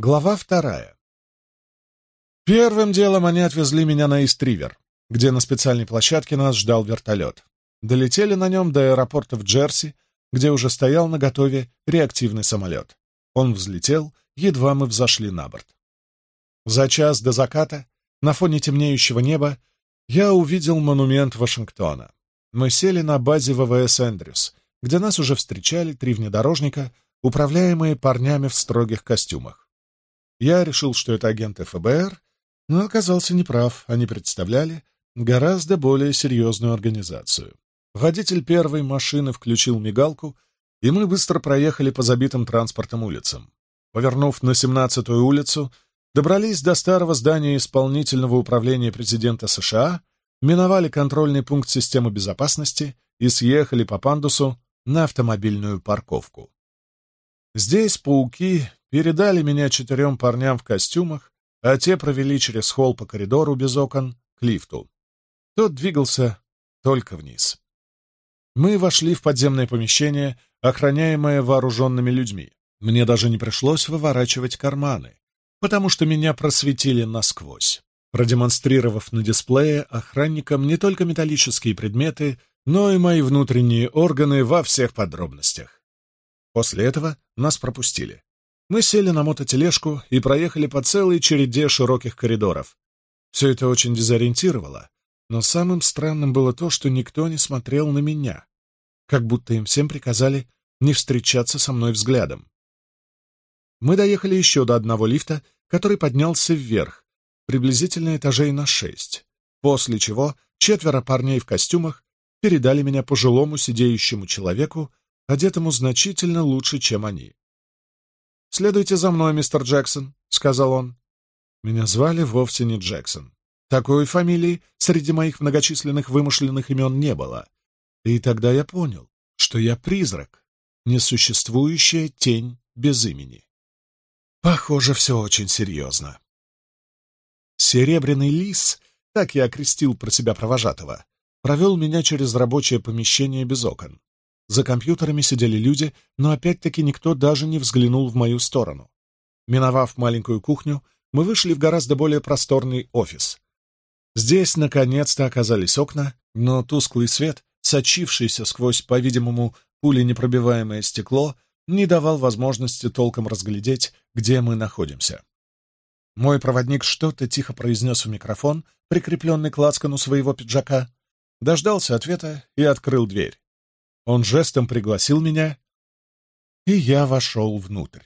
Глава вторая. Первым делом они отвезли меня на Истривер, где на специальной площадке нас ждал вертолет. Долетели на нем до аэропорта в Джерси, где уже стоял на готове реактивный самолет. Он взлетел, едва мы взошли на борт. За час до заката, на фоне темнеющего неба, я увидел монумент Вашингтона. Мы сели на базе ВВС «Эндрюс», где нас уже встречали три внедорожника, управляемые парнями в строгих костюмах. Я решил, что это агенты ФБР, но оказался неправ, они представляли гораздо более серьезную организацию. Водитель первой машины включил мигалку, и мы быстро проехали по забитым транспортом улицам. Повернув на 17-ю улицу, добрались до старого здания исполнительного управления президента США, миновали контрольный пункт системы безопасности и съехали по пандусу на автомобильную парковку. Здесь пауки передали меня четырем парням в костюмах, а те провели через холл по коридору без окон к лифту. Тот двигался только вниз. Мы вошли в подземное помещение, охраняемое вооруженными людьми. Мне даже не пришлось выворачивать карманы, потому что меня просветили насквозь, продемонстрировав на дисплее охранникам не только металлические предметы, но и мои внутренние органы во всех подробностях. После этого нас пропустили. Мы сели на мототележку и проехали по целой череде широких коридоров. Все это очень дезориентировало, но самым странным было то, что никто не смотрел на меня, как будто им всем приказали не встречаться со мной взглядом. Мы доехали еще до одного лифта, который поднялся вверх, приблизительно этажей на шесть, после чего четверо парней в костюмах передали меня пожилому сидеющему человеку, одетому значительно лучше, чем они. «Следуйте за мной, мистер Джексон», — сказал он. Меня звали вовсе не Джексон. Такой фамилии среди моих многочисленных вымышленных имен не было. И тогда я понял, что я призрак, несуществующая тень без имени. Похоже, все очень серьезно. Серебряный лис, так я окрестил про себя провожатого, провел меня через рабочее помещение без окон. За компьютерами сидели люди, но опять-таки никто даже не взглянул в мою сторону. Миновав маленькую кухню, мы вышли в гораздо более просторный офис. Здесь, наконец-то, оказались окна, но тусклый свет, сочившийся сквозь, по-видимому, пуленепробиваемое стекло, не давал возможности толком разглядеть, где мы находимся. Мой проводник что-то тихо произнес в микрофон, прикрепленный к лацкану своего пиджака, дождался ответа и открыл дверь. Он жестом пригласил меня, и я вошел внутрь.